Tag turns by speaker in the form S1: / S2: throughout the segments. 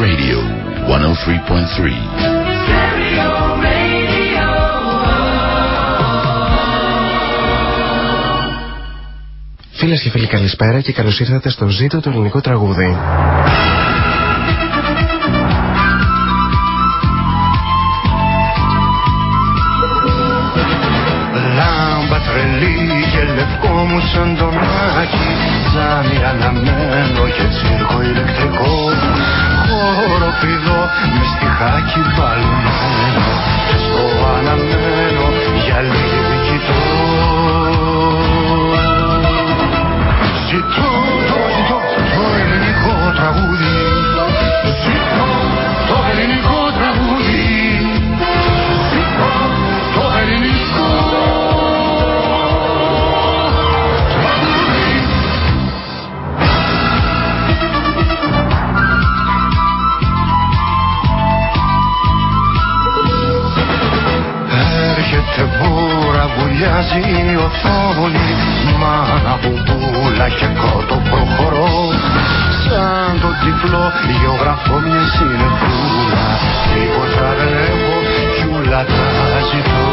S1: Radio 103.3.
S2: Φίλες και φίλοι καλησπέρα και καλώς ήρθατε στο ζήτο του ελληνικού τραγούδι.
S3: Λάμπα τρελή και λευκό μου σαν τον Άκη Ζάμι αναμένο και τσίρκο ηλεκτρικό Χοροπηδό με στιχάκι μπαλμένο Και στο αναμένο για λίγη κοιτώ Ζητώ, το ζητώ, το ελληνικό τραγούδι. Ζητώ το ελληνικό τραγούδι βουλιάζει η οθόνη Μάνα μπουμπούλα και κότο προχωρώ. Σαν το τυφλό γεωγραφώ μιας συνεφούλας Τίποτα δεν έχω κι ούλα τα ζητώ Ζητώ,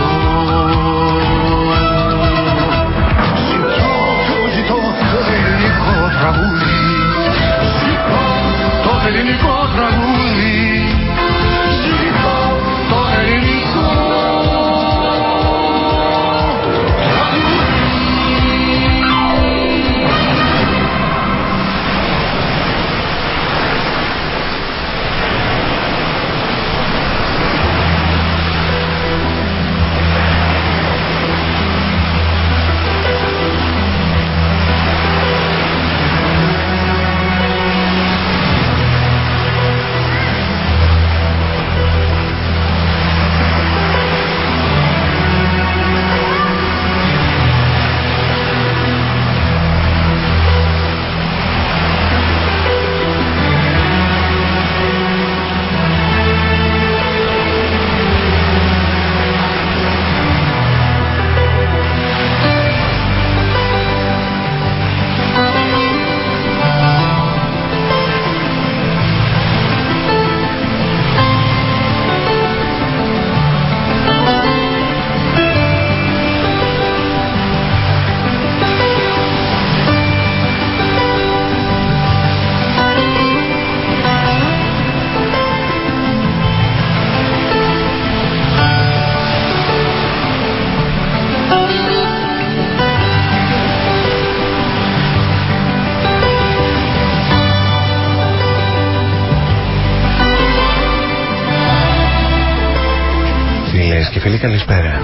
S2: καλησπέρα.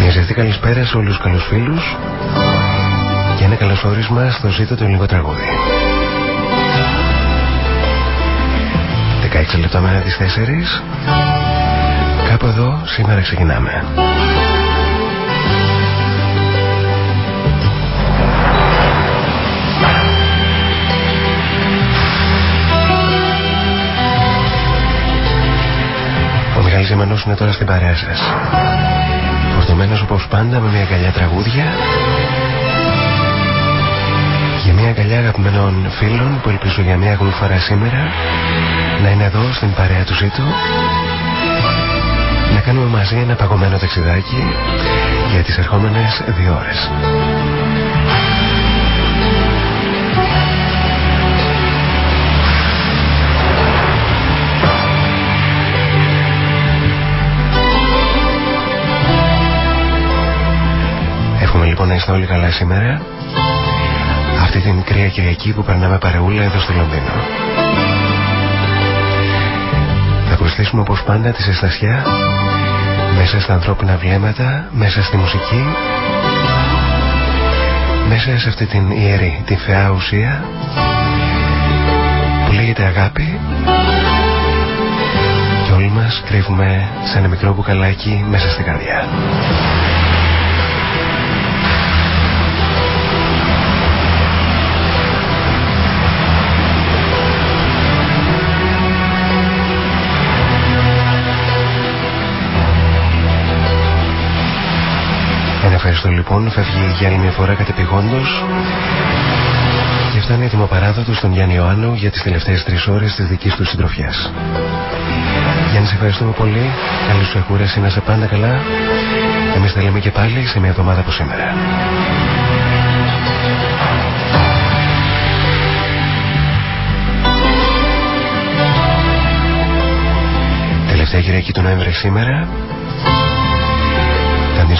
S2: Μια ζεστή καλησπέρα σε όλους τους καλούς φίλους και ένα καλωσόρισμα στο ζήτο του ελληνικό τραγούδι. 16 λεπτά μέρα τις 4 Κάπου εδώ σήμερα ξεκινάμε. Ο Μιχάλης Ζημανός είναι τώρα στην παρέα σας. Φορτωμένος όπως πάντα με μια αγκαλιά τραγούδια για μια αγκαλιά αγαπημένων φίλων που ελπίζω για μια ακόμη φορά σήμερα να είναι εδώ στην παρέα του ζήτου να κάνουμε μαζί ένα παγωμένο ταξιδάκι για τις ερχόμενες δύο ώρες. Είστε όλοι καλά σήμερα αυτή την κρύα Κυριακή που περνάμε παρεούλα εδώ στο Λονδίνο. Θα προσθέσουμε όπως πάντα τη ζεστασιά μέσα στα ανθρώπινα βλέμματα, μέσα στη μουσική, μέσα σε αυτή την ιερή, τη θεά ουσία που λέγεται αγάπη και όλοι μας κρύβουμε σε ένα μικρό μπουκαλάκι μέσα στην καρδιά. Ευχαριστώ λοιπόν. Φεύγει για άλλη μια φορά κατεπηγόντως. Και αυτό είναι έτοιμο παράδοτο στον Γιάννη Ιωάννου για τις τελευταίες τρεις ώρες της δικής του συντροφιάς. Γιάννη, σε ευχαριστούμε πολύ. Καλή σου εκούραση, να σε πάντα καλά. Εμείς θα λέμε και πάλι σε μια εβδομάδα από σήμερα. Τελευταία Κυριακή του Νοέμβρη σήμερα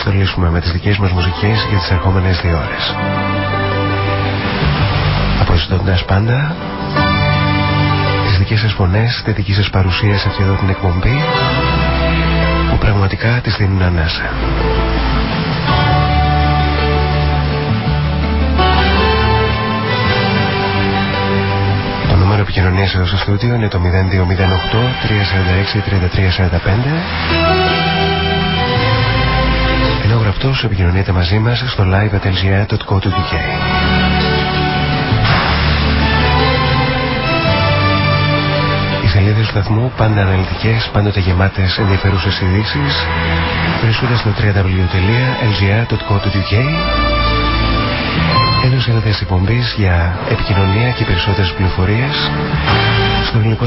S2: θα αντιστολίσουμε με τις δικές μας μουσικές για τις ερχόμενες δύο ώρες. Αποζητώντας πάντα τις δικές σας φωνές, τη δική σας παρουσία σε αυτή εδώ την εκπομπή που πραγματικά τις δίνουν ανάσα. Το νούμερο επικοινωνίας εδώ στο στούντιο είναι το 0208 346 3345 ενώ γραπτός επικοινωνείτε μαζί μας στο live.lgr.co.uk Οι σελίδες του σταθμού πάντα αναλυτικές, πάντοτε γεμάτες ενδιαφέρουσες ειδήσεις βρίσκονται στο www.lgr.co.uk ενώ σελίδες εκπομπής για επικοινωνία και περισσότερες πληροφορίες στο ελληνικό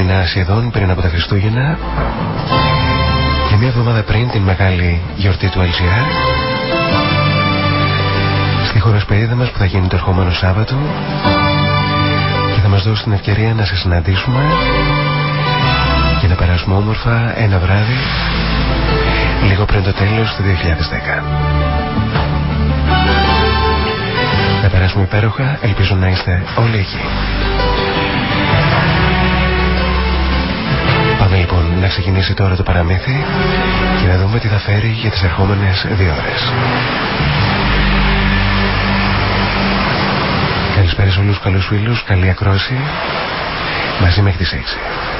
S2: μήνα σχεδόν πριν από τα Χριστούγεννα. Και μία εβδομάδα πριν την μεγάλη γιορτή του LGR στη χωροσπερίδα μας που θα γίνει το ερχόμενο Σάββατο. Και θα μας δώσει την ευκαιρία να σε συναντήσουμε. Και να περάσουμε όμορφα ένα βράδυ λίγο πριν το τέλος του 2010. Να περάσουμε υπέροχα, ελπίζω να είστε όλοι εκεί. Πάμε λοιπόν να ξεκινήσει τώρα το παραμύθι και να δούμε τι θα φέρει για τις ερχόμενες δύο ώρες. Καλησπέρα σε όλους τους καλούς φίλους, καλή ακρόση, μαζί μέχρι τις 6.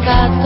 S4: Πως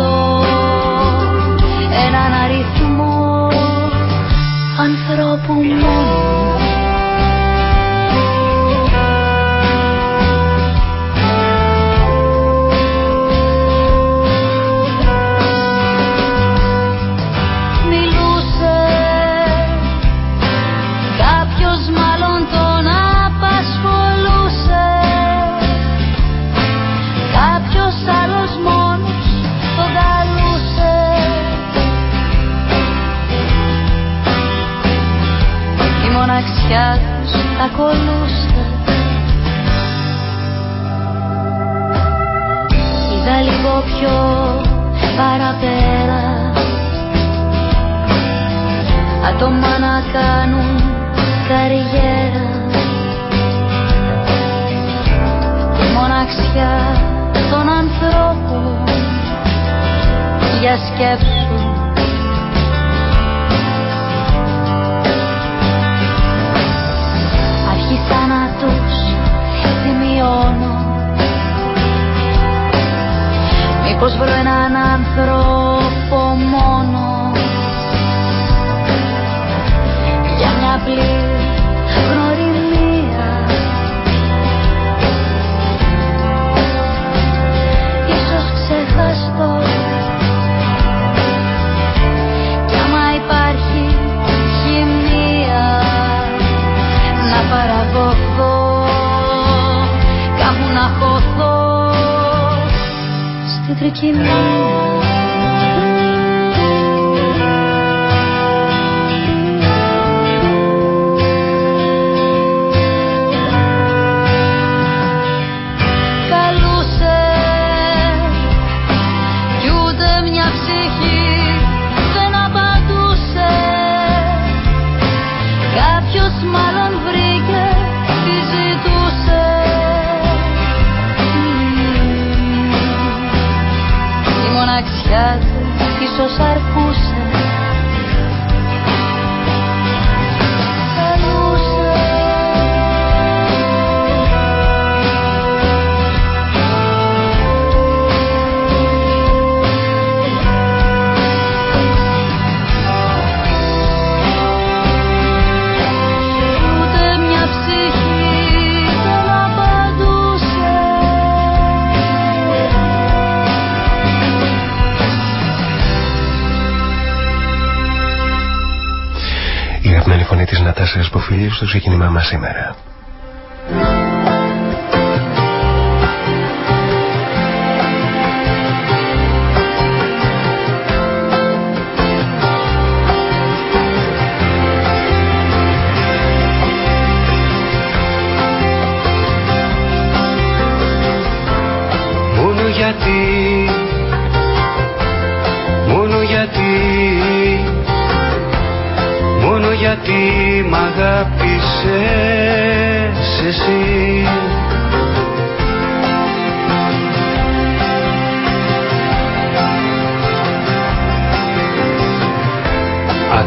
S2: στο ξεκίνημά μας σήμερα.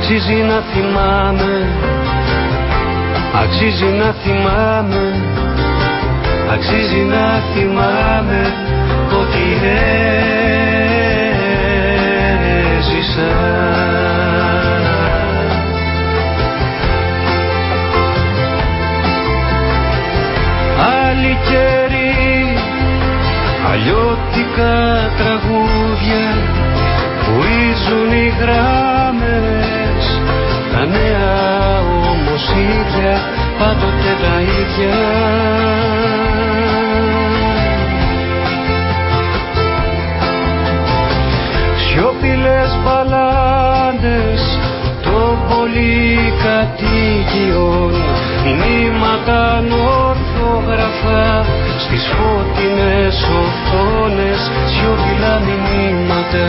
S3: Αξίζει να θυμάμαι. Αξίζει να θυμάμαι. Ότι έζησα. Άλλη καιρή Αλλιώτικα τραγούδια Που ίζουν οι γράμμες ίδια πάντοτε τα ίδια. Σιωπηλές μπαλάντες των πολυκατοικιών μνήματα ορθογραφά στις φώτινες οθόνες. Σιωπηλά μηνύματα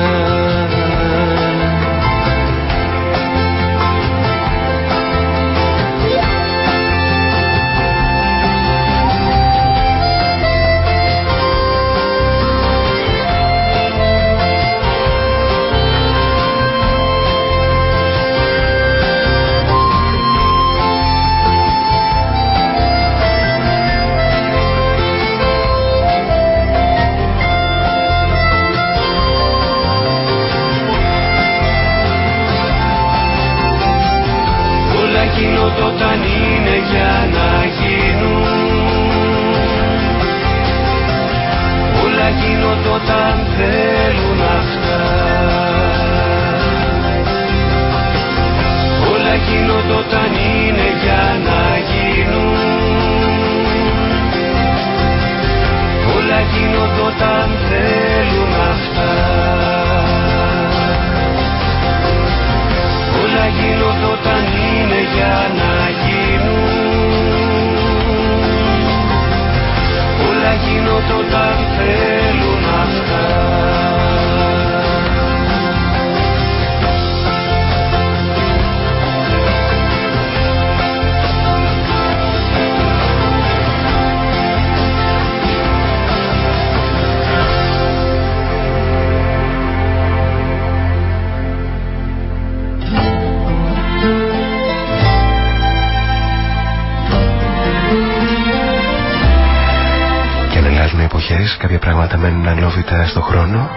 S2: μένουν αλόβητα στο χρόνο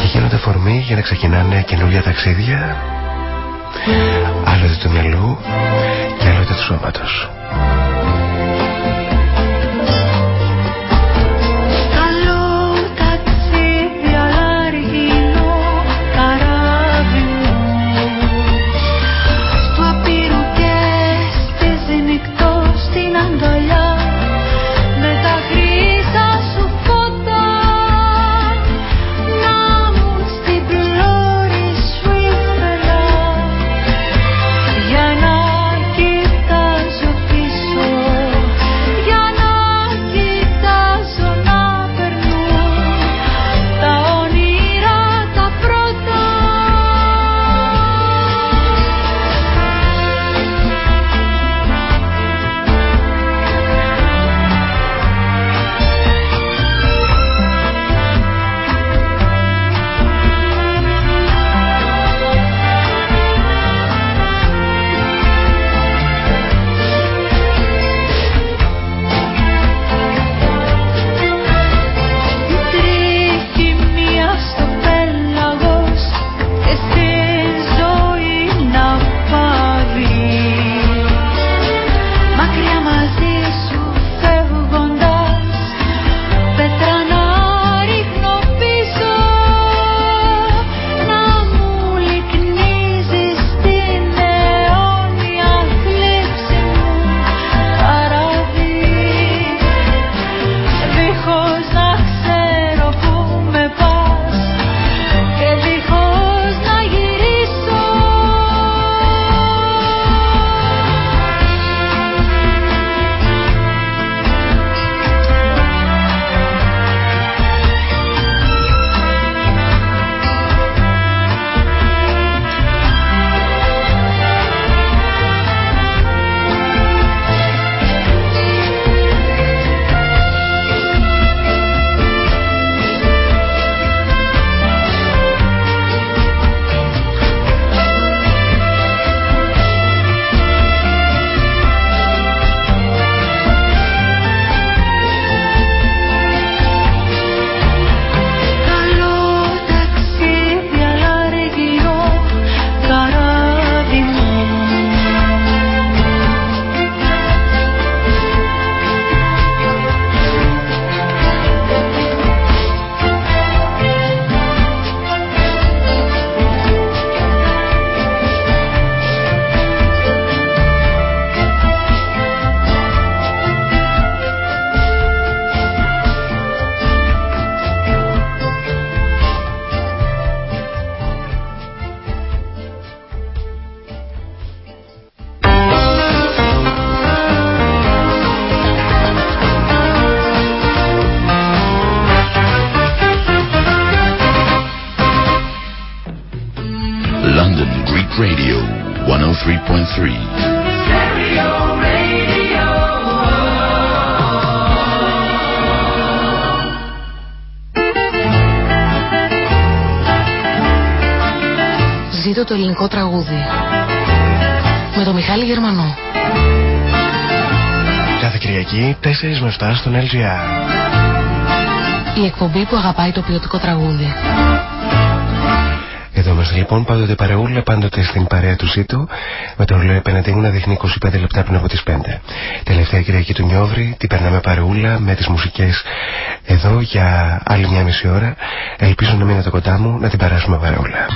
S2: και γίνονται φορμή για να ξεκινάνε καινούργια ταξίδια άλλοτε του μυαλού και άλλοτε του σώματος. Στον LGR.
S5: Η εκπομπή που αγαπάει το ποιοτικό τραγούδι.
S2: Εδώ είμαστε λοιπόν πάντοτε παρεούλα, πάντοτε στην παρέα του ΣΥΤΟ με τον ρολόι απέναντί μου να δείχνει 25 λεπτά πριν από τις 5. Τελευταία Κυριακή του Νιόβρη, την περνάμε παρεούλα με τις μουσικές εδώ για άλλη μια μισή ώρα. Ελπίζω να μείνετε κοντά μου να την περάσουμε παρεούλα.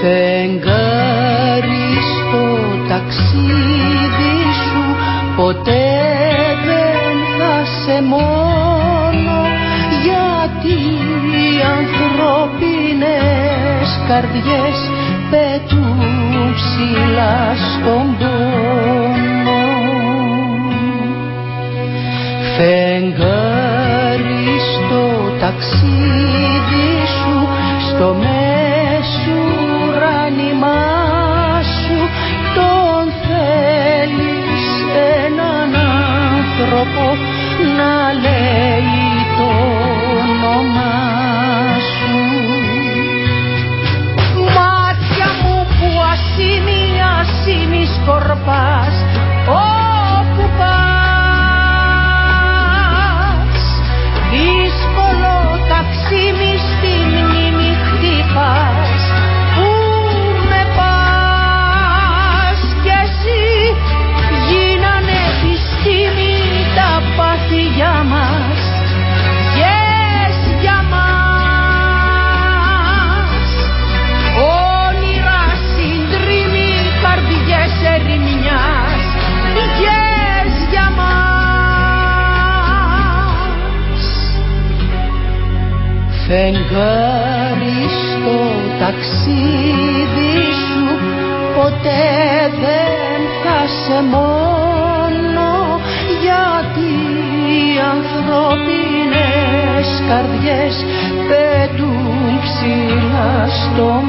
S6: Φεγγάρι στο ταξίδι σου ποτέ δεν θα σε μόνο γιατί οι ανθρώπινες καρδιές πετούν ψηλά στον πόνο. Φεγγάρι στο ταξίδι σου στο μέσου άνθρωπο να λέει το όνομά σου. Μάτια μου που ασήμι ασήμις σκορπάς Φεγγάρι στο ταξίδι σου ποτέ δεν θα σε μόνο γιατί οι ανθρώπινες καρδιές πετούν ψηλά στον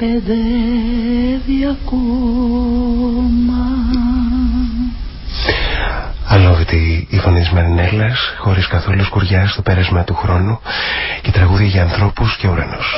S6: παιδεύει ακόμα.
S2: Αλόβητη η φωνή της Μαρινέλας, χωρίς καθόλου σκουριά στο πέρασμα του χρόνου και τραγούδια για ανθρώπους και ουρανούς.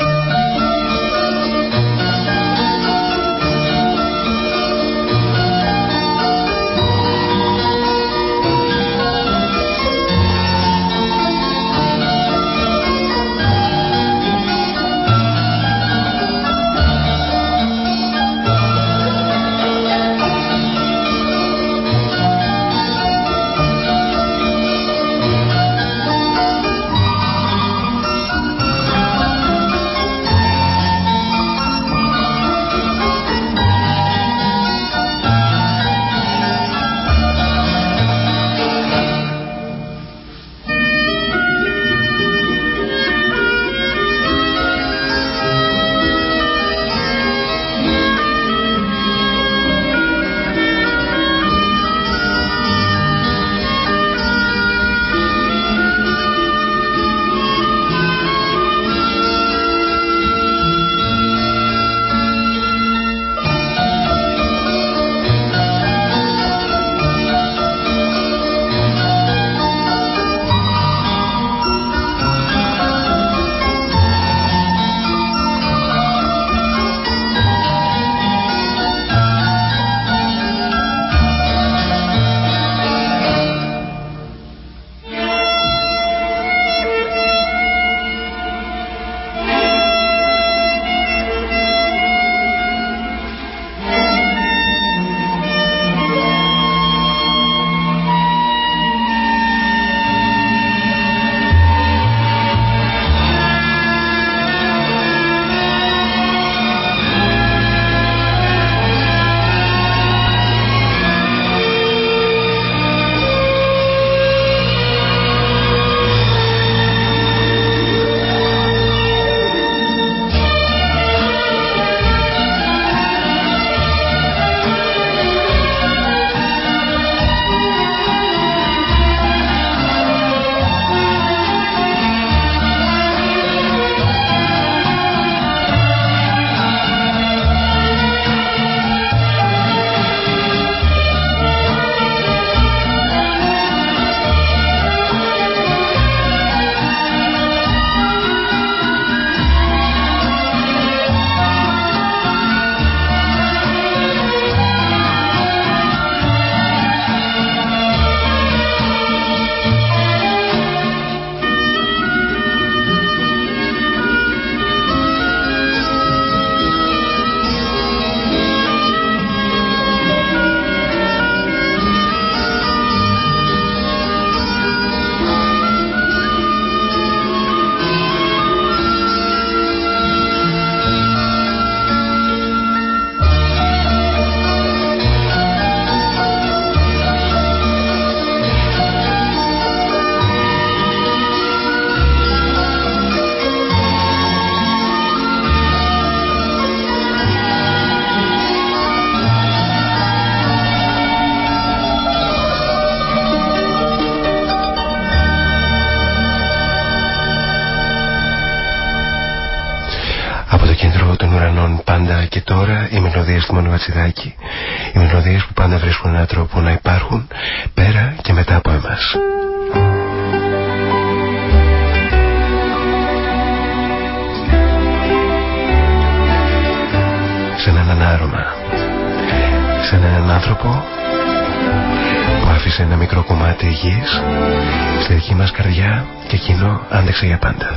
S2: στη δική μας καρδιά και εκείνο άντεξε για πάντα.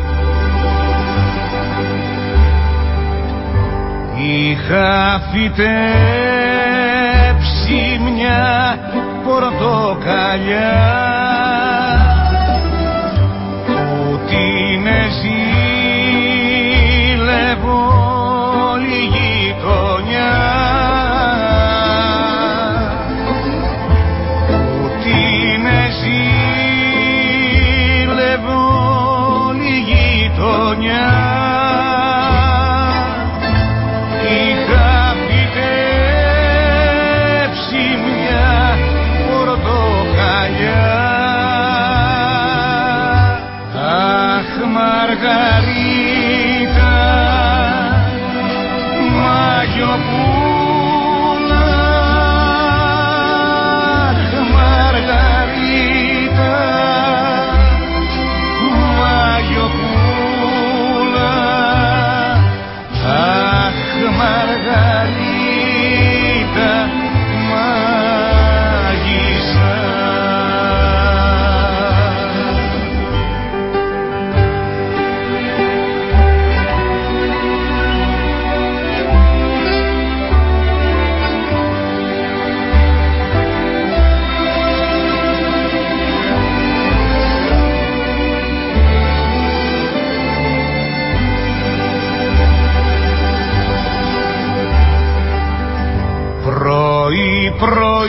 S7: Είχα φυτέψει μια πορτοκαλιά
S8: pro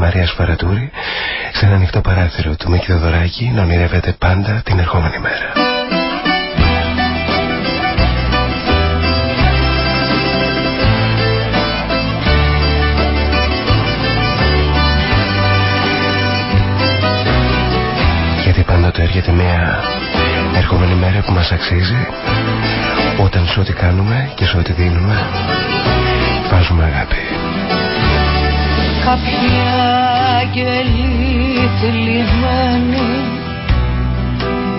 S2: Μαρίας Φαρατούρη σε ένα ανοιχτό παράθυρο του Μίκη Δωράκη να ονειρεύεται πάντα την ερχόμενη μέρα. Γιατί πάντοτε έρχεται μια ερχόμενη μέρα που μας αξίζει όταν σε ό,τι κάνουμε και σε ό,τι δίνουμε βάζουμε αγάπη.
S6: Κάποιοι άγγελοι θλιμμένοι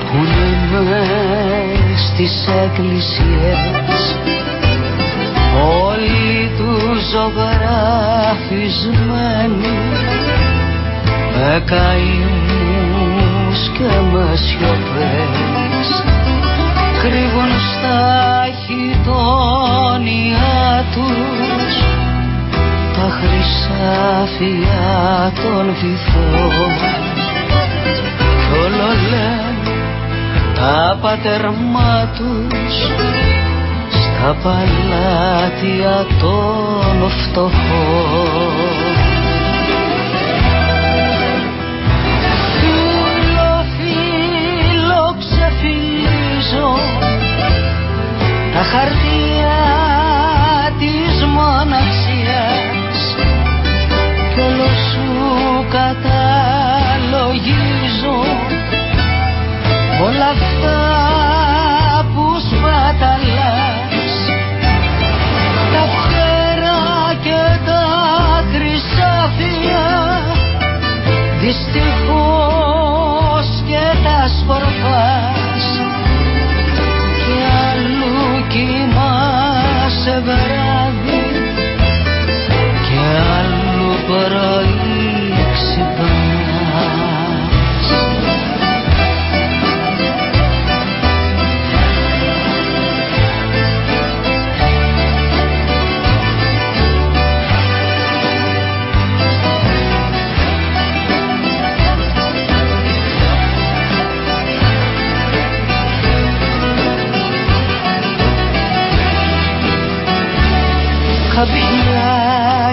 S6: που είναι στις εκκλησίες. Όλοι τους ζωγραφισμένοι με καημούς και με σιωπές κρύβουν στα χιτόνια τους τα χρυσάφια των βυθών. Κι όλο λένε τα πατερμά τους στα παλάτια των φτωχών. Φίλο, φίλο ξεφυλίζω τα χαρτιά όλα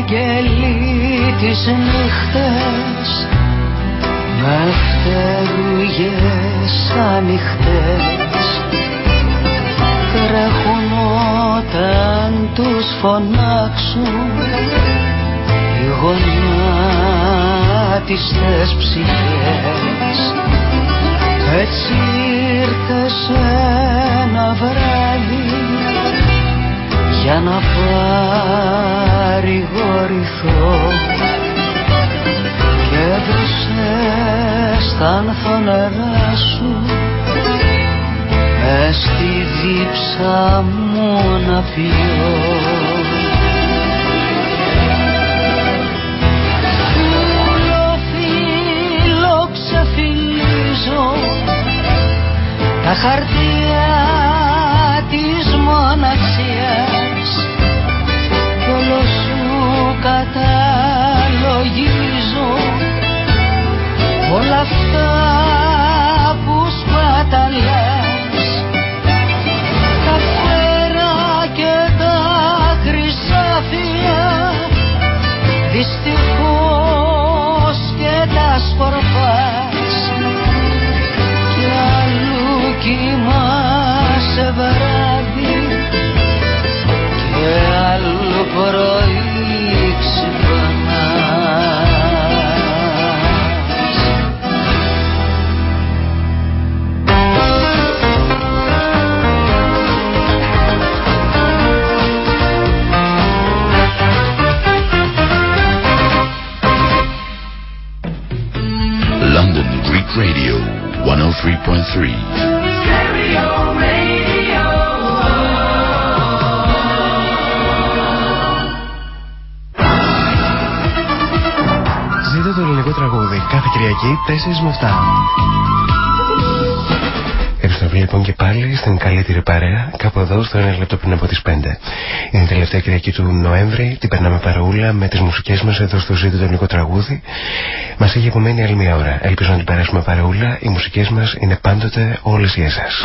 S6: Κάποιοι άγγελοι τις νύχτες με φτερούγες ανοιχτές. Τρέχουν όταν τους φωνάξουν οι γονάτιστες ψυχές. Έτσι ήρθες ένα βράδυ για να παρηγορηθώ. Και έδωσες τα ανθονερά σου. Μες στη δίψα μου να πιω. Τα χαρτιά
S2: Κυριακή 4 με 7. Επιστροφή λοιπόν και πάλι στην καλύτερη παρέα, κάπου εδώ στο 1 λεπτό πριν από τις 5. Είναι η τελευταία Κυριακή του Νοέμβρη, την περνάμε παραούλα με τις μουσικές μας εδώ στο Ζήτο το ελληνικό τραγούδι. Μας έχει απομένει άλλη μια ώρα. Ελπίζω να την περάσουμε παραούλα. Οι μουσικές μας είναι πάντοτε όλες για εσάς.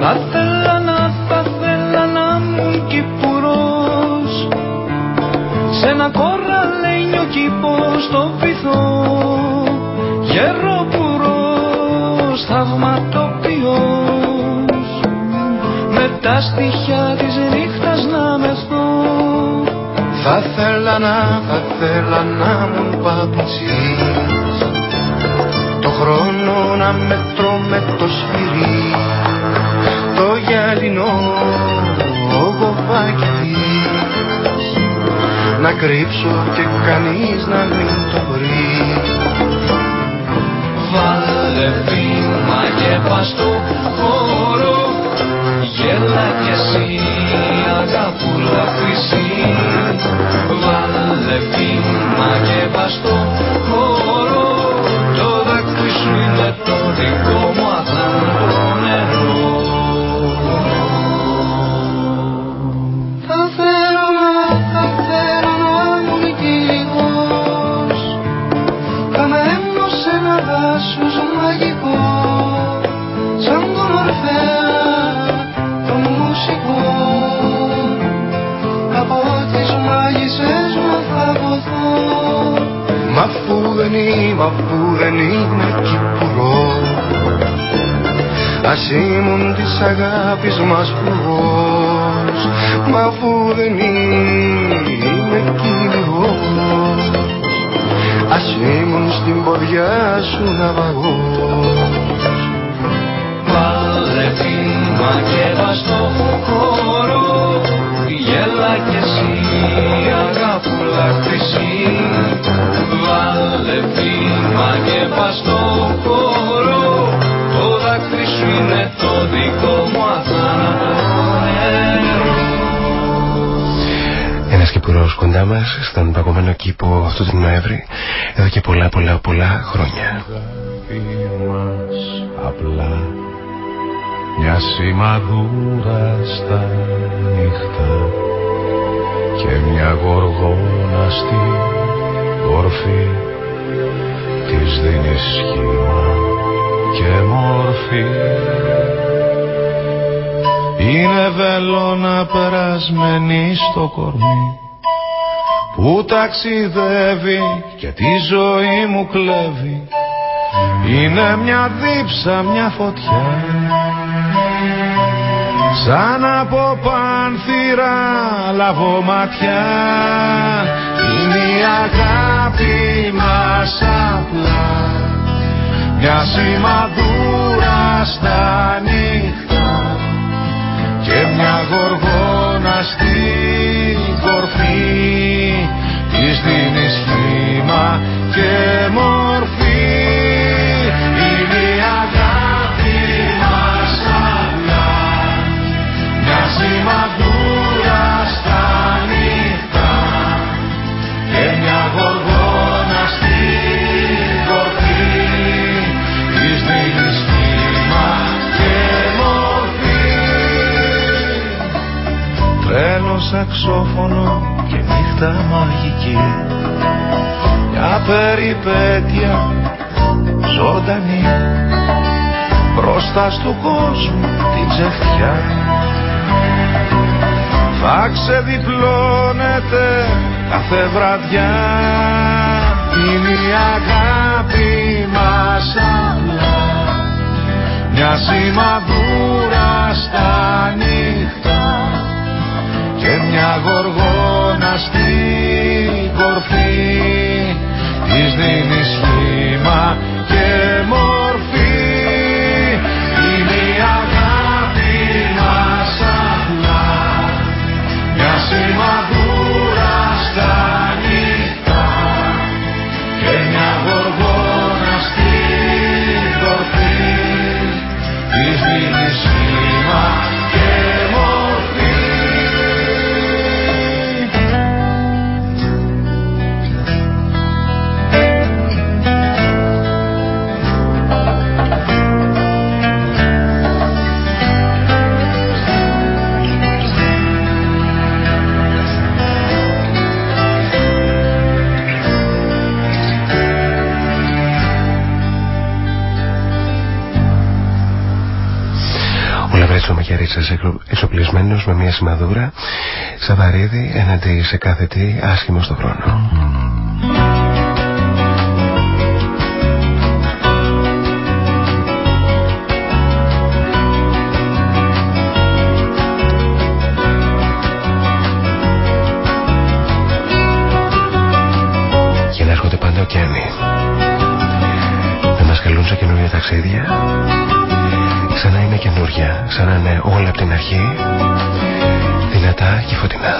S9: Θα θέλα να, θα θέλα να μου κυπουρός Σ' ένα κοραλένιο κήπο στο βυθό Γεροπουρός, θαυματοποιός Με τα στοιχεία της νύχτας να μεθώ
S3: Θα θέλα να, θα θέλα να μου παπουτσίς Το χρόνο να μετρώ με το σφυρί Το γυαλινό γοβάκι της Να κρύψω και κανείς να μην το βρει.
S9: Βάλε βήμα και πας στο χώρο. Γέλα κι εσύ αγαπούλα χρυσή. Βάλε βήμα και πας στο χώρο. Το δάκρυ σου είναι το δικό μου
S3: είμαι, αφού δεν είμαι κυπουρός Ας ήμουν της αγάπης μας πουρός Μα αφού δεν είμαι κύριος Ας ήμουν στην ποδιά σου ναυαγός
S9: Βάλε βήμα και πας στο χώρο Γέλα κι εσύ αγάπουλα χρυσή Βάλε βήμα και πας στο χώρο Το δάκρυ σου είναι το δικό μου αθάνατο νερό.
S2: Ένας κυπουρό κοντά μας στον παγωμένο κήπο αυτού του Νοέμβρη εδώ και πολλά πολλά πολλά χρόνια.
S10: αγάπη μας απλά μια σημαδούρα στα νύχτα και μια γοργόνα στη κορφή της δίνει σχήμα και μόρφη είναι βελόνα περασμένη στο κορμί που ταξιδεύει και τη ζωή μου κλέβει. Είναι μια δίψα, μια φωτιά. Σαν από πάνθυρα λαβώ ματιά είναι η αγάπη μας απλά. Μια σημαδούρα στα νύχτα και μια γοργόνα στην κορφή. Της δίνεις σχήμα και μορφή σαξόφωνο και νύχτα μαγική. Μια περιπέτεια ζωντανή. Μπροστά του κόσμου την τσεχτιά θα ξεδιπλώνεται κάθε βραδιά. Είναι η αγάπη μας απλά. Μια σημαδούρα στα νύχτα. και μια γοργόνα στην κορφή. Της δίνεις σχήμα και μορφή
S11: Ο Λαβρέτσο Μακιαρίτσας εξοπλισμένος με μια σημαδούρα Σαβαρίδη έναντι σε κάθε τι άσχημο στον χρόνο. Και να έρχονται πάντα ωκεανοί. Να μας καλούν σε καινούργια ταξίδια σαν να είναι καινούρια, σαν να είναι όλα από την αρχή, δυνατά και φωτεινά.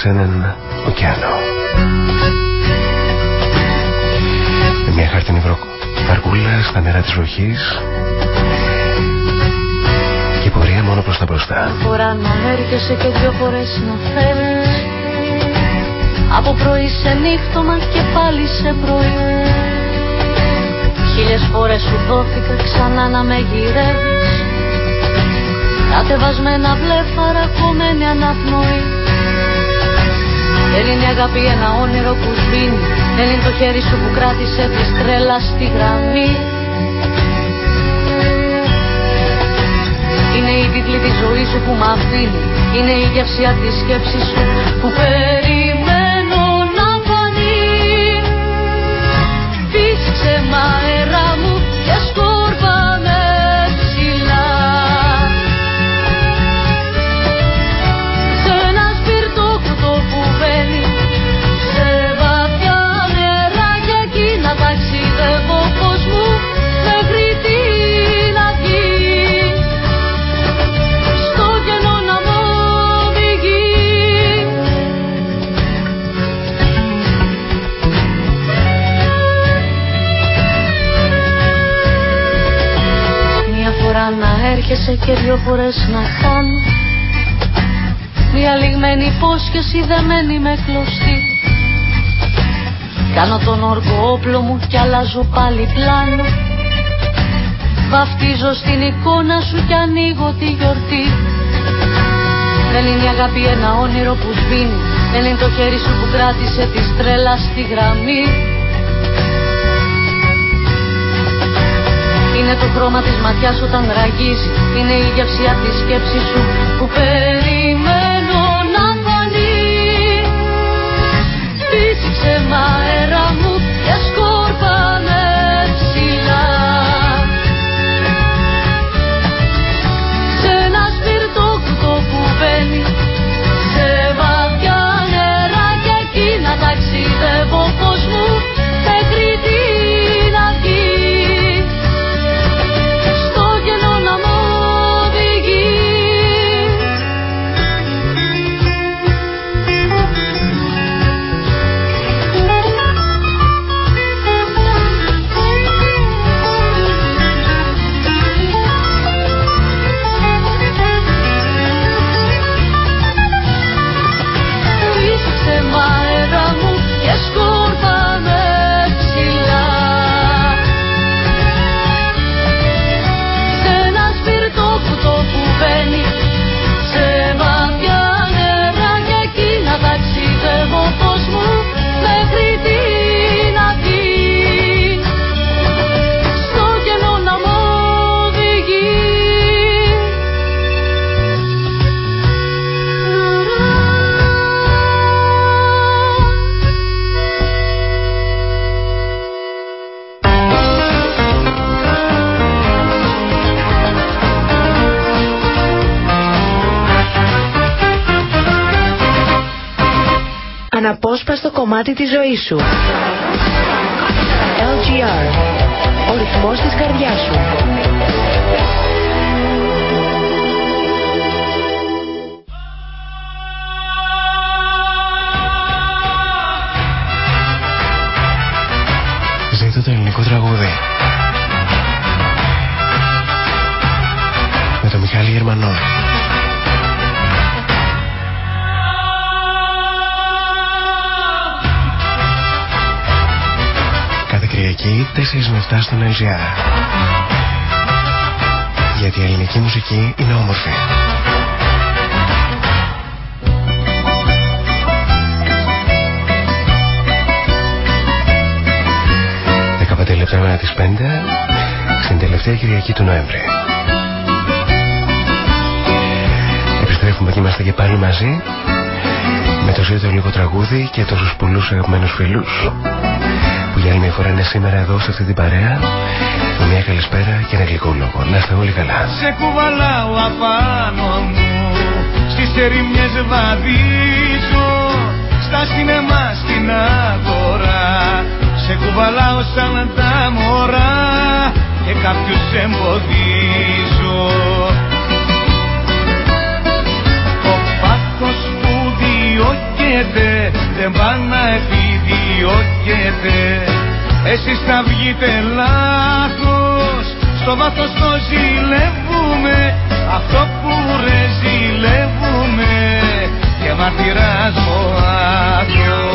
S12: Σε έναν ωκεανό.
S2: Με μια χάρτινη βαρκούλα στα νερά της βροχής και πορεία μόνο προς τα μπροστά.
S4: Φορά να έρχεσαι και δυο φορές να φέρεις από πρωί σε νύχτωμα και πάλι σε πρωί Χίλιες φορές σου δόθηκα ξανά να με γυρεύεις Κατεβασμένα βλέφαρα κομμένη αναπνοή Δεν είναι αγάπη ένα όνειρο που σβήνει. Δεν είναι το χέρι σου που κράτησε τη στρέλα στη γραμμή. Είναι η τίτλη της ζωής σου που μ' αφήνει. Είναι η γεύση απ' τη σκέψη σου που περιμένει έρχεσαι και δυο φορές να χάνω. Μια λιγμένη υπόσχεση δεμένη με κλωστή. Κάνω τον όργο όπλο μου κι αλλάζω πάλι πλάνο. Βαφτίζω στην εικόνα σου κι ανοίγω τη γιορτή. Δεν είναι η αγάπη ένα όνειρο που σβήνει. Δεν είναι το χέρι σου που κράτησε τη στρέλα στη γραμμή Είναι το χρώμα της ματιάς όταν ραγίζει. Είναι η γεύση απ' της σκέψης σου που περιμένω να φανεί. Φύσηξε μ'
S13: Αναπόσπαστο κομμάτι της ζωής σου. LGR. Ο ρυθμός της καρδιάς σου.
S2: Ζήτω το ελληνικό τραγούδι. Με τον Μιχάλη Γερμανό. Με 7 στον LGR. Γιατί η ελληνική μουσική είναι όμορφη. Δεκαπέντε λεπτά μετά τις 5 στην τελευταία Κυριακή του Νοέμβρη. Επιστρέφουμε και είμαστε και πάλι μαζί με το ζήτο λίγο τραγούδι και τόσους πολλούς αγαπημένους φίλους που για άλλη μια φορά είναι σήμερα εδώ σε αυτή την παρέα. Με μια καλησπέρα και ένα γλυκό λόγο. Να είστε όλοι καλά.
S7: Σε κουβαλάω απάνω μου Στις ερημιές βαδίζω. Στα σινεμά στην αγορά. Σε κουβαλάω σαν τα μωρά Και κάποιους εμποδίζω. Οπα, επιδιώκεται δεν πάει να επιδιώκεται εσείς θα βγείτε λάθος στο βάθος το ζηλεύουμε. Αυτό που ρε ζηλεύουμε. Και μαρτυράς μου
S14: Κάθε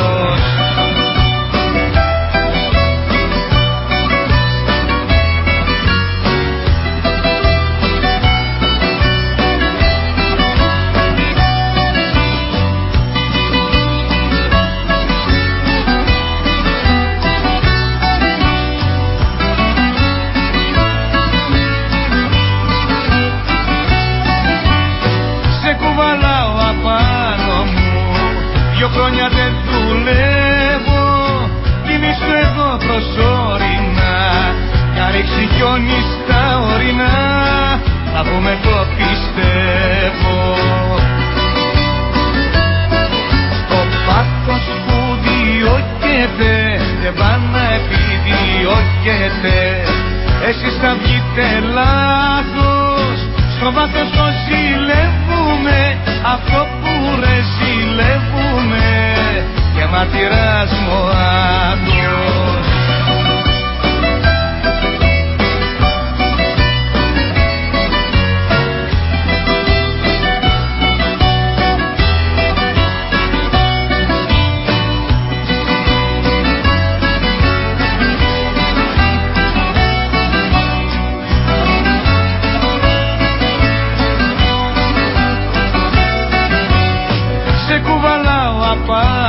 S14: χρόνια δεν δουλεύω. Μείνεις εδώ προσωρινά. Κι αν ρίξει τα ορεινά Από
S2: πούμε το πιστεύω. Το πάθος που διώκεται Δεν πάει να επιδιώκεται. Εσείς θα βγείτε λάθος. Στο βάθος το ζηλεύουμε. Αυτό που ρε ζηλεύουμε μαρτυράς Μωάτος Bye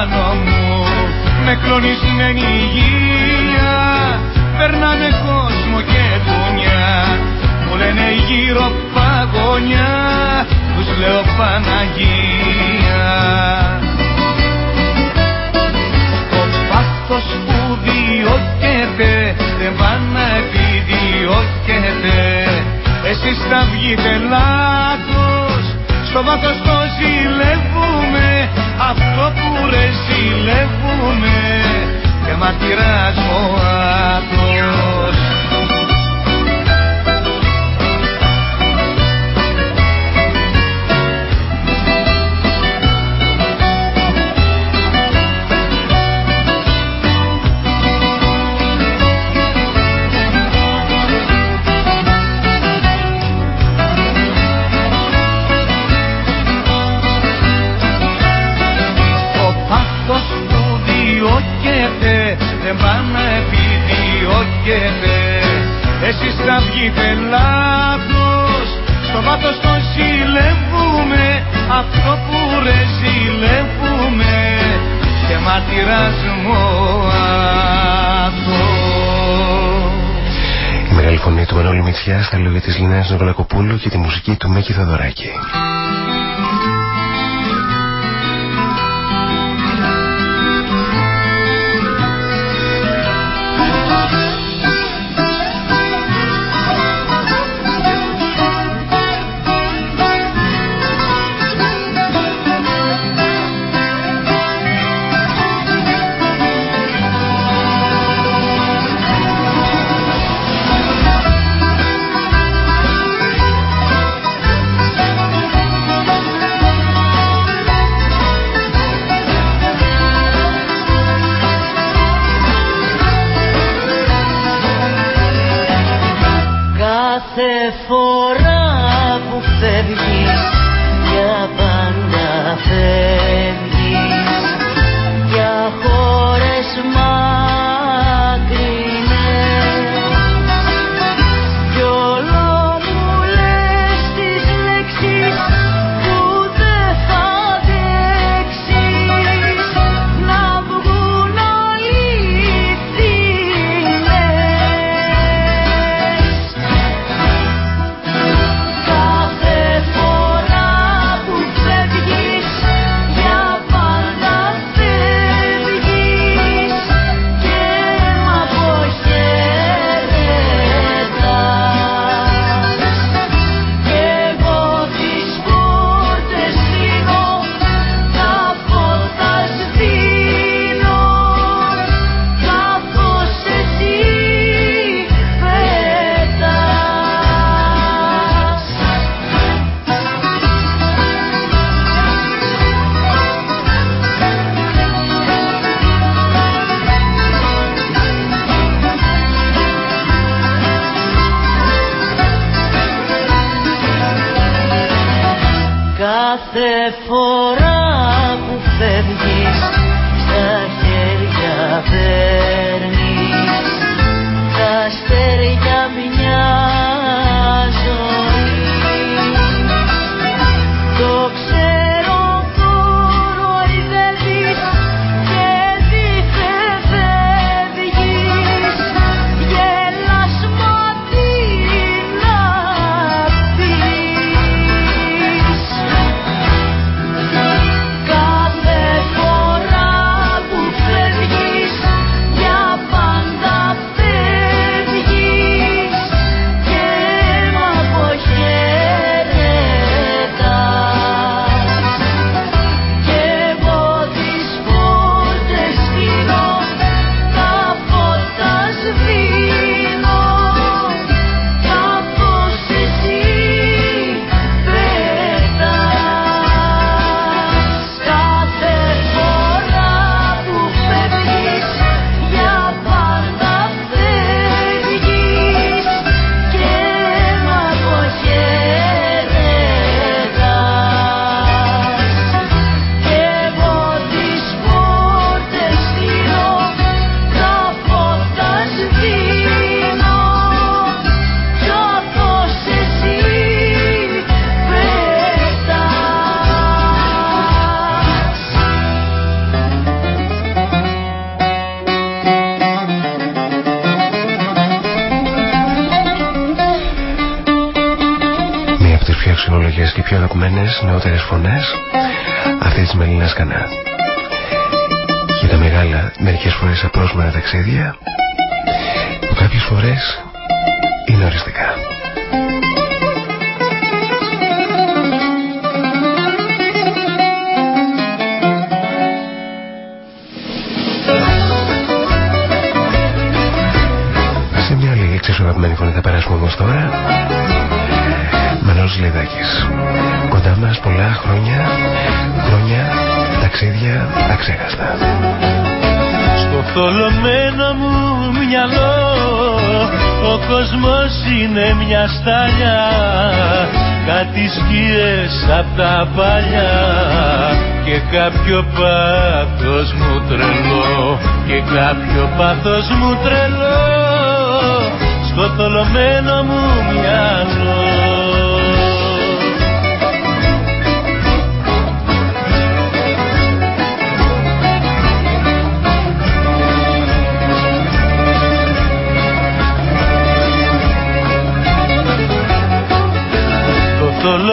S2: κλονισμένη υγεία. Περνάνε κόσμο και δουλειά Μου λένε γύρω παγωνιά. Τους
S6: λέω Παναγία. Το πάθος που διώκεται Δεν πάει να επιδιώκεται. Εσείς θα βγείτε λάθος. Στο βάθος το ζηλεύουμε. Αυτό που ρε ζηλεύουμε μαρτυράς από. της Λινάς και τη μουσική του Μέκη Θοδωράκη.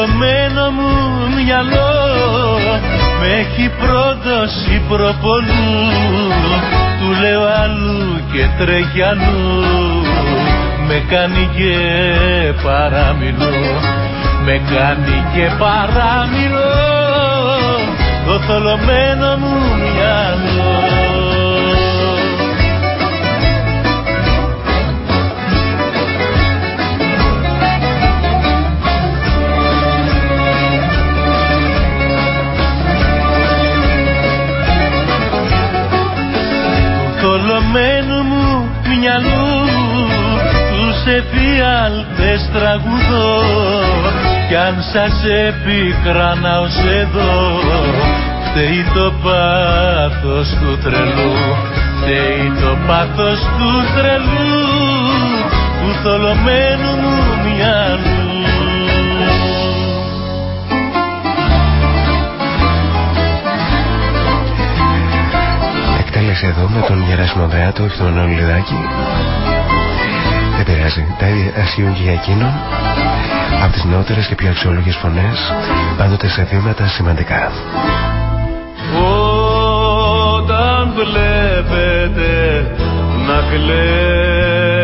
S6: Θολωμένο μου μυαλό με έχει πρόδοση προπολού του λέω αλλού και τρέχει αλλού με κάνει και παραμιλώ. Με κάνει και παραμιλώ το θολωμένο μου μυαλό μυαλού τους εφιάλτες τραγουδώ. Κι αν σας επικράνα ως εδώ φταίει το πάθος του τρελού. Φταίει το πάθος του τρελού του θολωμένου μου μυαλού
S2: εκτέλεση εδώ με τον Γεράσιμο Ανδρεάτο, όχι τον Λιδάκη. Δεν πειράζει, τα ίδια ασχύουν και για εκείνον. Από τις νεότερες και πιο αξιόλογες φωνές, πάντοτε σε βήματα σημαντικά.
S6: Όταν βλέπετε να κλαίει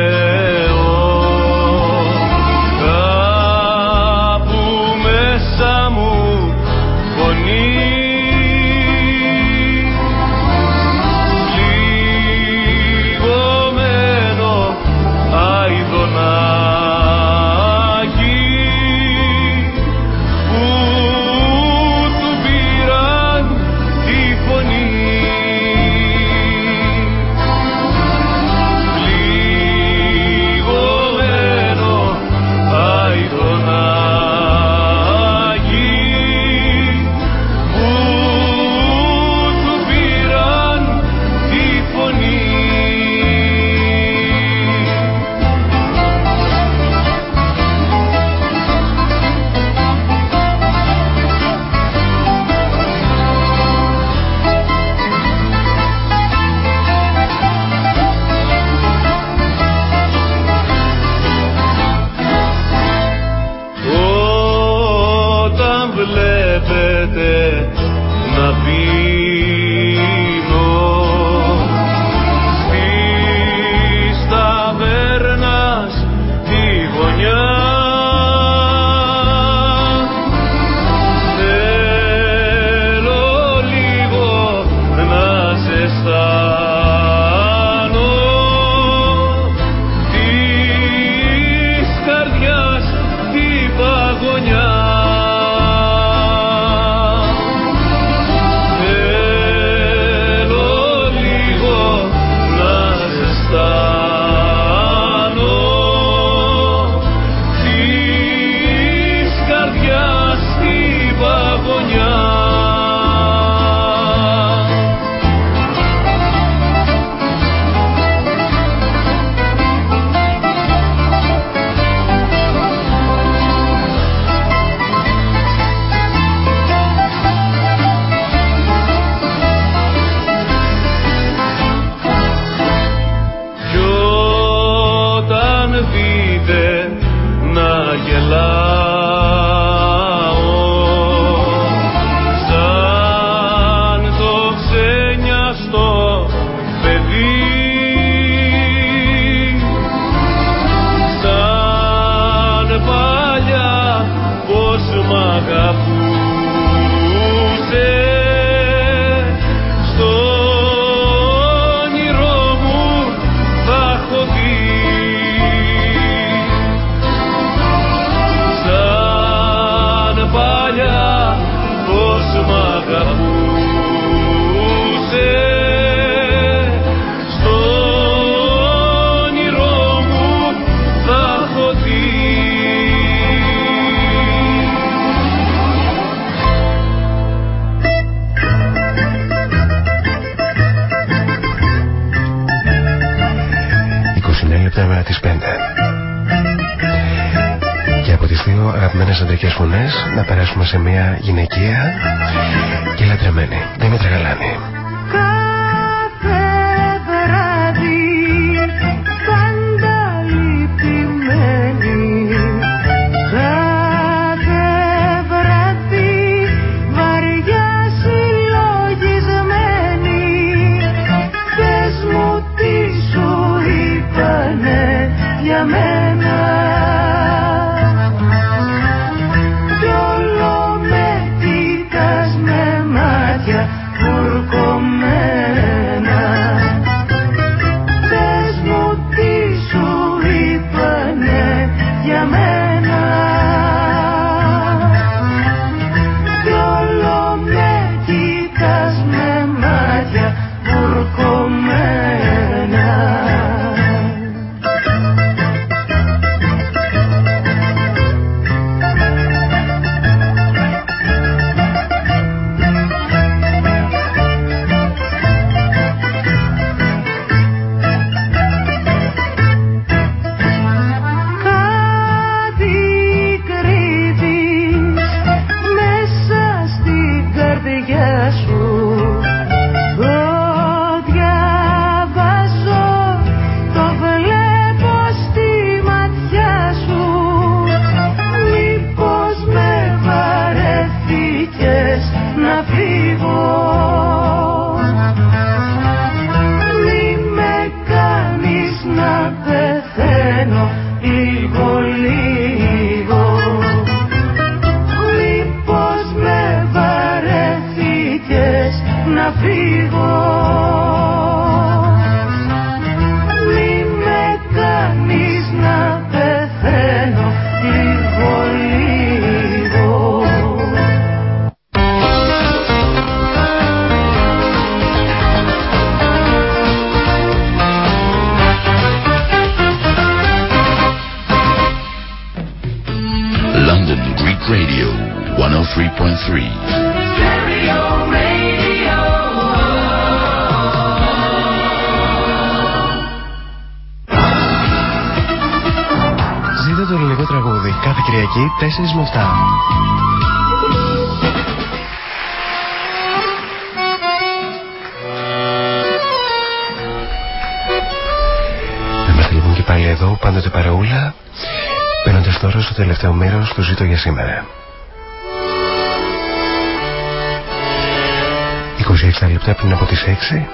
S2: τελευταίο μέρος του ζήτω για σήμερα. 26 λεπτά πριν από τις 6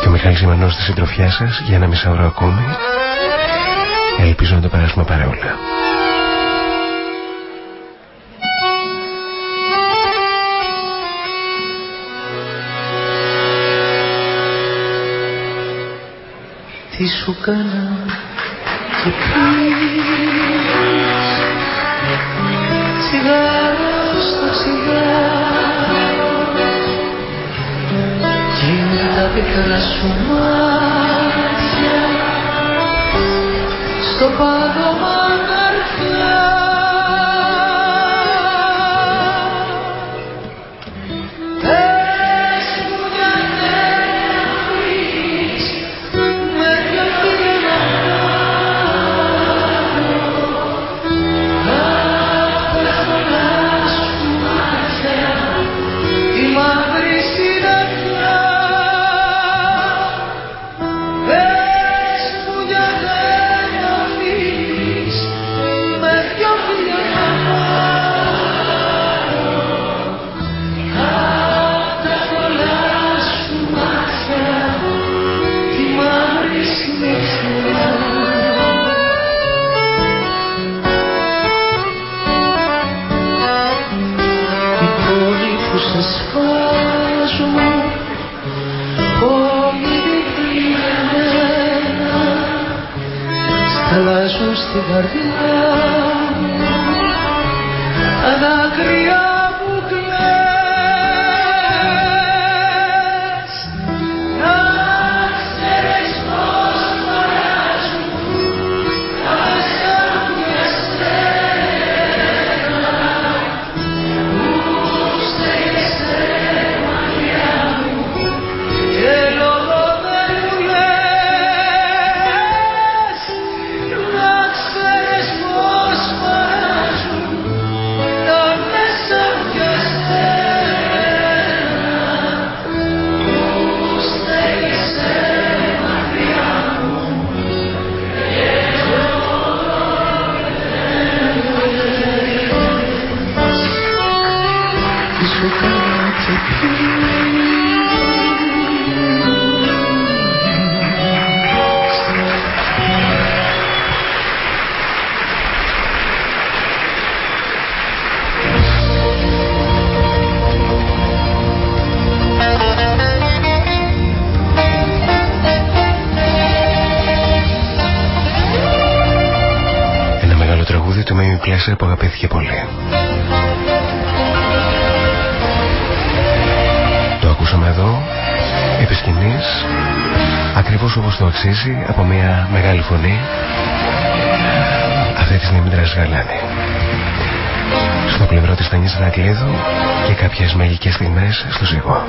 S2: και ο Μιχάλης Ιμανός στη συντροφιά σας για ένα μισά ώρα ακόμη. Ελπίζω να το περάσουμε παραούλα.
S6: τι σου κάνα και τσιγάρος στο τσιγάρο. Κι είναι τα πικρά σου μάτια. Στο πάγωμα
S2: από μια μεγάλη φωνή. Αυτή τη στιγμή Γαλάνη. Στο πλευρό της Τανής Δακλίδου και κάποιες μαγικές στιγμές στο ζυγό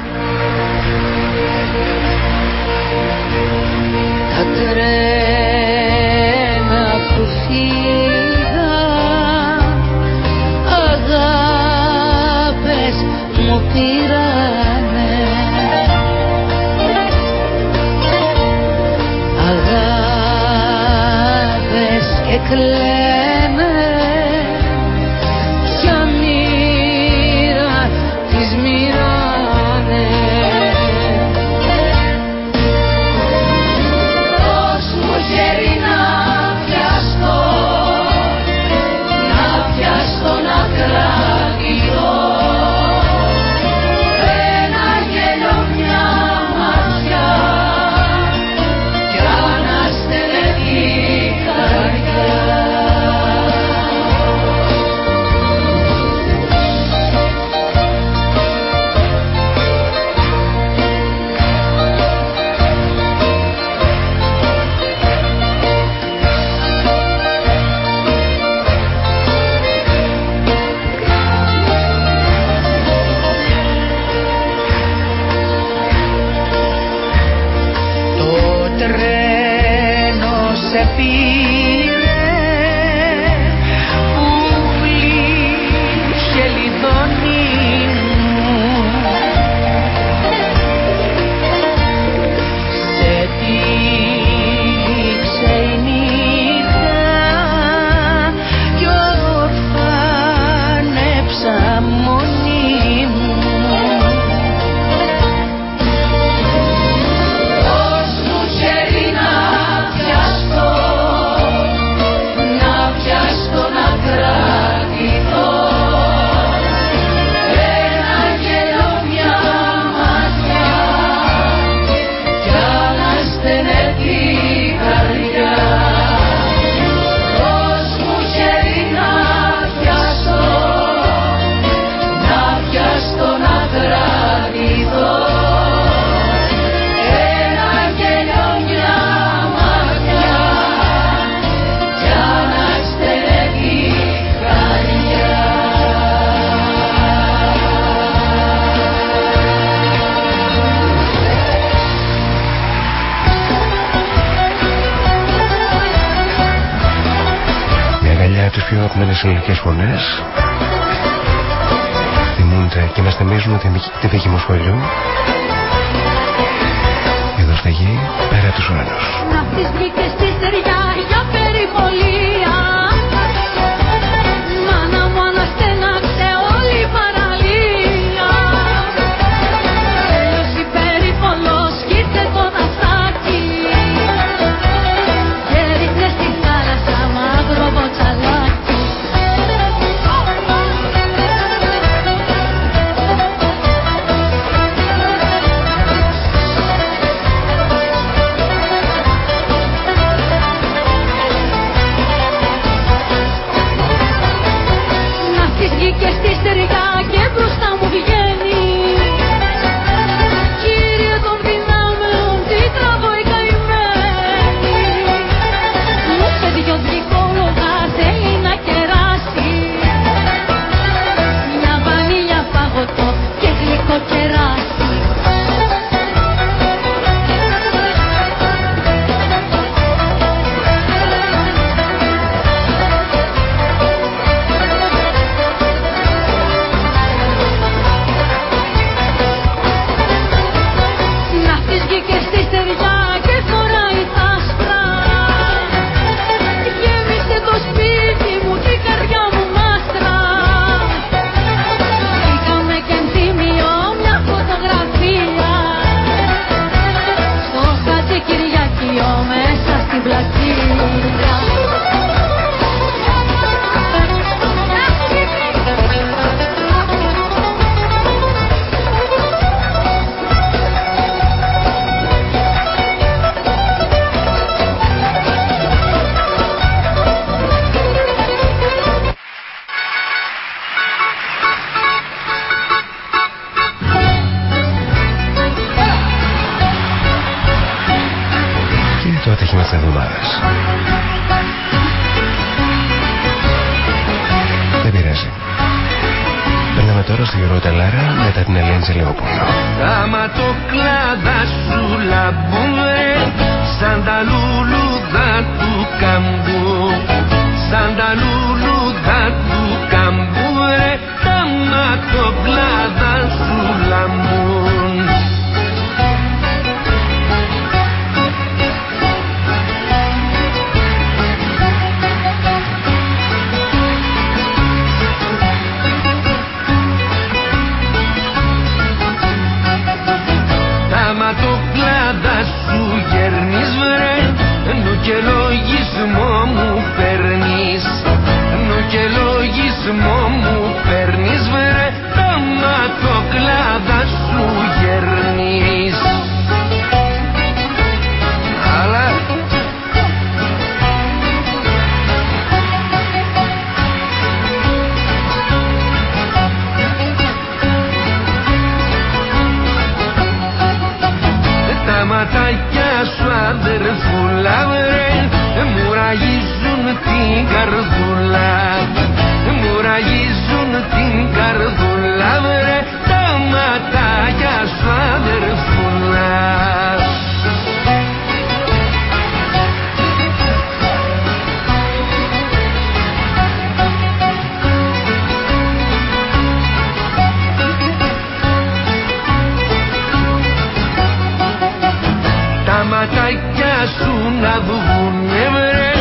S15: τα κακιά σου να βγουνε βρε.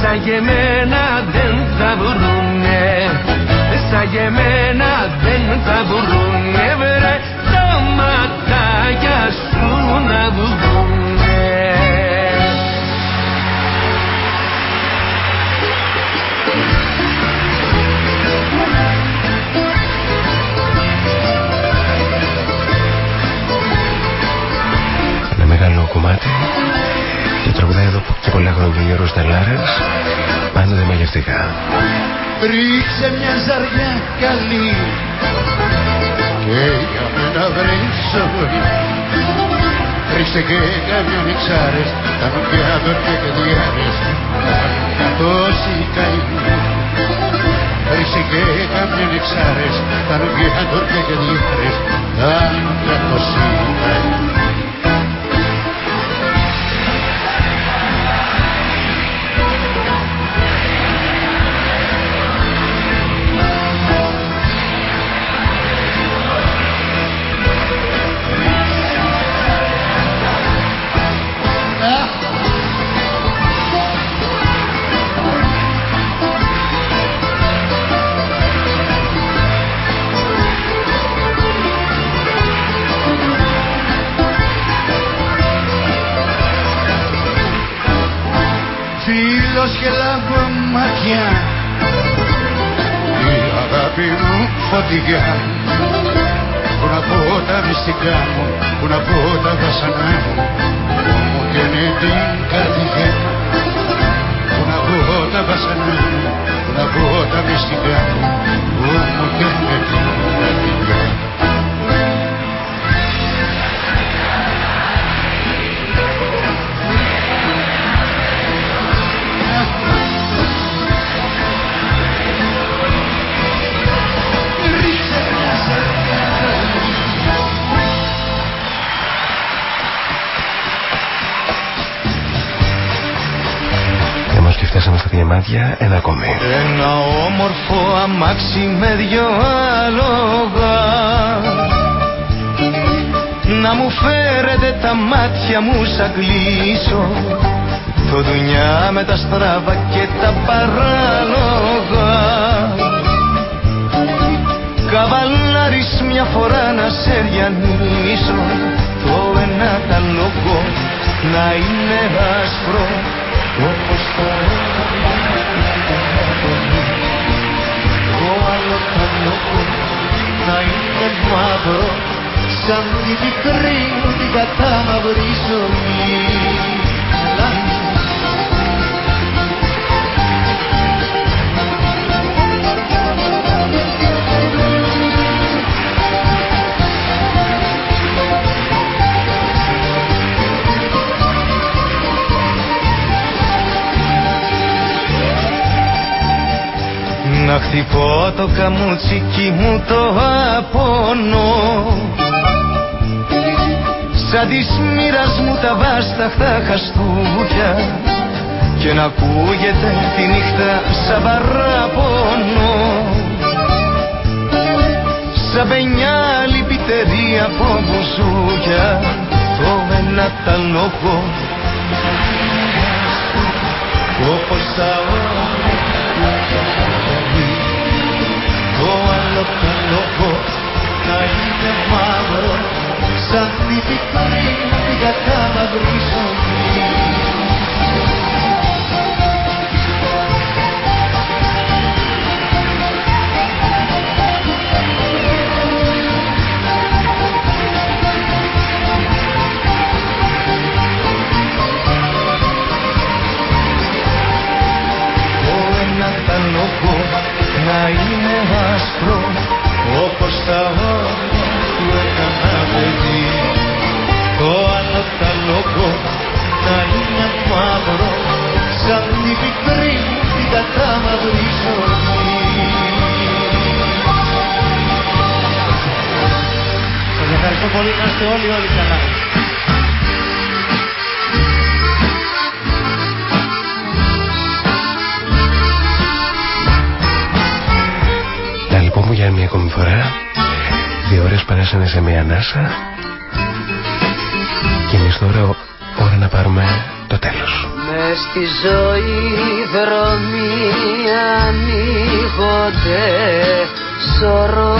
S15: Σαν γεμένα δεν θα βρουνε Σαν γεμένα δεν θα βρουνε βρε. Τα ματάκια σου να βγουνε.
S2: κομμάτι. Το τραγουδάει εδώ και πολλά χρόνια ο Γιώργος πάντοτε μαγευτικά. Ρίξε μια ζαριά καλή και για μένα
S16: βρήξε Ρίξε και καμιά νεξάρες τα νοπιάδων
S3: και διάρες,
S16: τα τόση καημή Ρίξε και καμιά τα τα νοπιάδων και καδιάρες τα τόση καημή
S3: φωτιά Πού να πω τα μυστικά μου, πού να πω τα βασανά μου. Που μου καίνε την καρδιά. Πού να πω τα βασανά μου, πού να πω τα μυστικά μου Που μου
S2: ένα ακόμη.
S7: Ένα όμορφο αμάξι με δυο άλογα. Να μου φέρετε τα μάτια μου σαν κλείσω. Το δουλειά με τα στράβα και τα παράλογα. Καβαλάρεις μια φορά να σε διανύσω. Το ένα τα λόγο να είναι άσπρο όπως το το μαύρο σαν τη μικρή μου την κατάμαυρη ζωή χτυπώ το καμούτσικι μου το απόνο Σαν της μοίρας μου τα βάσταχτα χαστούκια Και να ακούγεται τη νύχτα σαν παράπονο Σαν παινιά λυπητερή από μπουζούκια Το ένα τα λόγο. Όπως τα το άλλο το λόγο να είναι μαύρο σαν τη μικρή μου την κατάμαυρη ζωή. τα λόγο να είναι άσπρο όπως τα όρια του έκανα παιδί το άλλο τα λόγο να είναι μαύρο σαν τη μικρή μου την κατάμαυρη ζωή. Σας ευχαριστώ πολύ. Να είστε όλοι όλοι καλά
S2: για μια ακόμη φορά. Δύο ώρες περάσανε σε μια ανάσα και εμείς τώρα ώρα να πάρουμε το τέλος.
S6: Μες στη ζωή δρόμοι ανοίγονται σωρό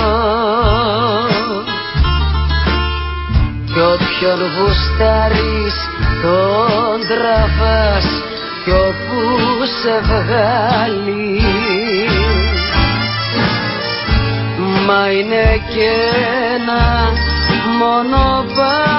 S6: κι όποιον γουστάρεις τον τραβάς κι όπου σε βγάλει Μα είναι και ένας μονοπάτι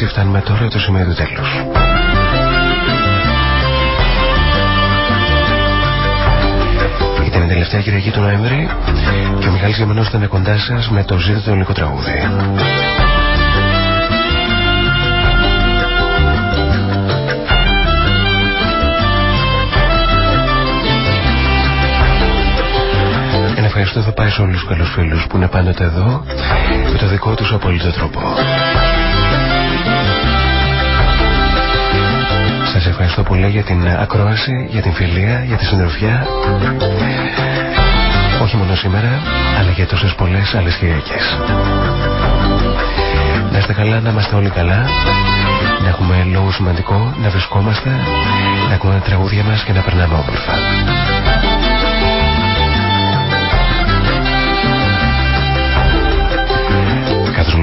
S2: πριν από τις 6 φτάνουμε τώρα το σημείο του τέλους. Ήταν η τελευταία Κυριακή του Νοέμβρη και ο Μιχάλης Γεμενός ήταν κοντά σας με το ζήτο του ελληνικό τραγούδι. Ένα ευχαριστώ θα πάει σε όλους τους καλούς φίλους που είναι πάντοτε εδώ με το δικό τους απολύτω τρόπο. Ευχαριστώ πολύ για την ακρόαση, για την φιλία, για τη συντροφιά. Όχι μόνο σήμερα, αλλά για τόσες πολλές άλλες Κυριακές. Να είστε καλά, να είμαστε όλοι καλά. Να έχουμε λόγο σημαντικό, να βρισκόμαστε, να ακούμε τα τραγούδια μας και να περνάμε όμορφα.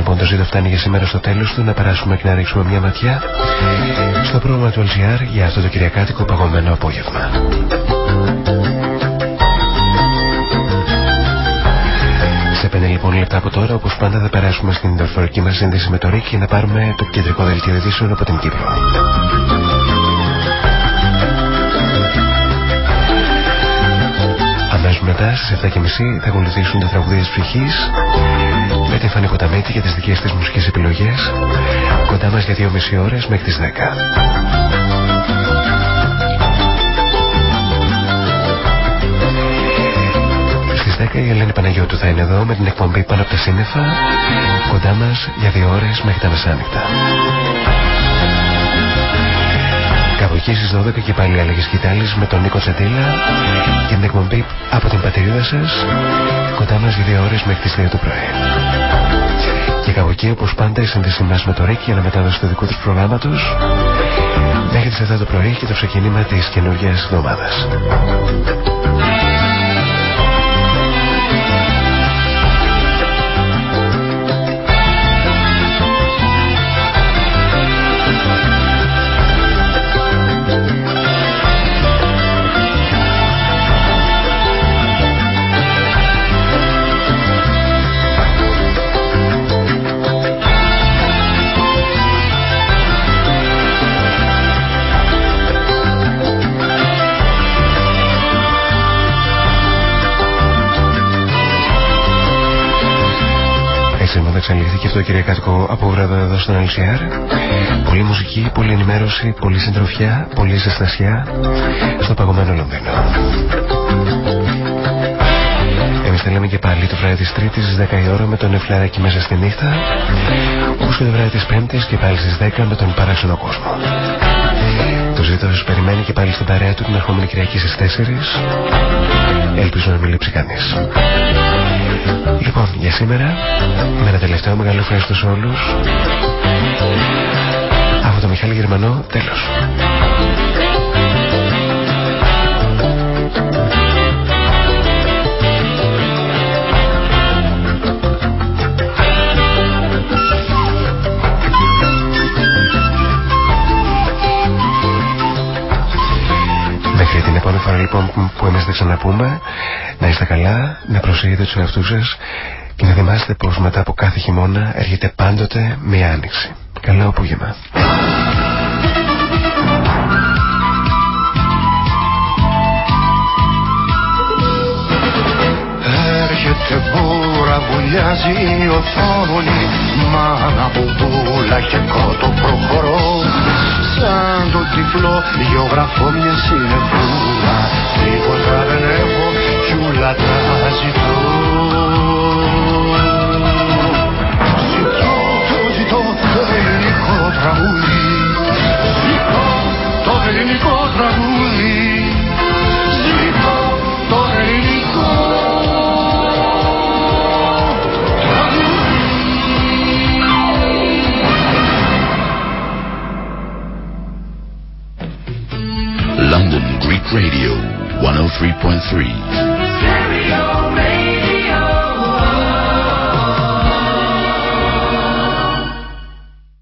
S2: Λοιπόν το ζήτο φτάνει για σήμερα στο τέλος του, να περάσουμε και να ρίξουμε μια ματιά στο πρόγραμμα του LGR για αυτό το κυριακάτικο παγωμένο απόγευμα. Σε πέντε λοιπόν λεπτά από τώρα, όπως πάντα, θα περάσουμε στην δορυφορική μας σύνδεση με το Ρίκ για να πάρουμε το κεντρικό δελτίο ειδήσεων από την Κύπρο. Αμέσως μετά στις 7.30 θα ακολουθήσουν τα τραγουδία της ψυχής με την Φανή Κοταμίτη για τις δικές της μουσικές επιλογές; Κοντά μας για δύο μισή ώρες μέχρι τις 10. Στις 10 η Ελένη Παναγιώτου θα είναι εδώ με την εκπομπή πάνω από τα σύννεφα κοντά μας για δύο ώρες μέχρι τα μεσάνυχτα. Κάπου εκεί στις 12 και πάλι έλεγε Κιτάλης με τον Νίκο Τσαντήλα και την εκπομπή από την πατρίδα σας κοντά μας για δύο ώρες μέχρι τις 2 το πρωί. Και κάπου εκεί εκεί όπως πάντα η σύνδεση μας με το ΡΕΚ για να μετάδοση του δικού τους προγράμματος μέχρι τις 7 το πρωί και το ξεκίνημα της καινούργιας εβδομάδας. Εξελίχθηκε αυτό το κυριακάτικο απόγραφο εδώ στον LCR. Πολύ μουσική, πολύ ενημέρωση, πολύ συντροφιά, πολύ ζεστασιά στο παγωμένο Λονδίνο. Εμείς θα λέμε και πάλι το βράδυ της Τρίτης στις 10 η ώρα με τον Εφλαράκι μέσα στη νύχτα όπως και το βράδυ της Πέμπτης και πάλι στις 10 με τον παράξενο κόσμο. Το ζήτος περιμένει και πάλι στην παρέα του την ερχόμενη Κυριακή στις 4 Ελπίζω να μην λείψει κανείς. Λοιπόν, για σήμερα, με ένα τελευταίο μεγάλο ευχαριστώ σε όλους. Από το Μιχάλη Γερμανό, τέλος. Μέχρι την επόμενη φορά λοιπόν που εμείς θα ξαναπούμε να είστε καλά, να προσέχετε τους εαυτούς σας και να θυμάστε πως μετά από κάθε χειμώνα έρχεται πάντοτε μια άνοιξη. Καλό απόγευμα.
S3: Έρχεται μπούρα, βουλιάζει η οθόνη Μάνα μπουμπούλα και κότο προχωρώ Σαν το τυφλό γεωγραφώ μια συνεφούλα. Τίποτα δεν έχω κι ούλα τα ζητώ. Ζητώ, το ζητώ το ελληνικό τραγούδι. Ζητώ το ελληνικό τραγούδι
S1: Radio 103.3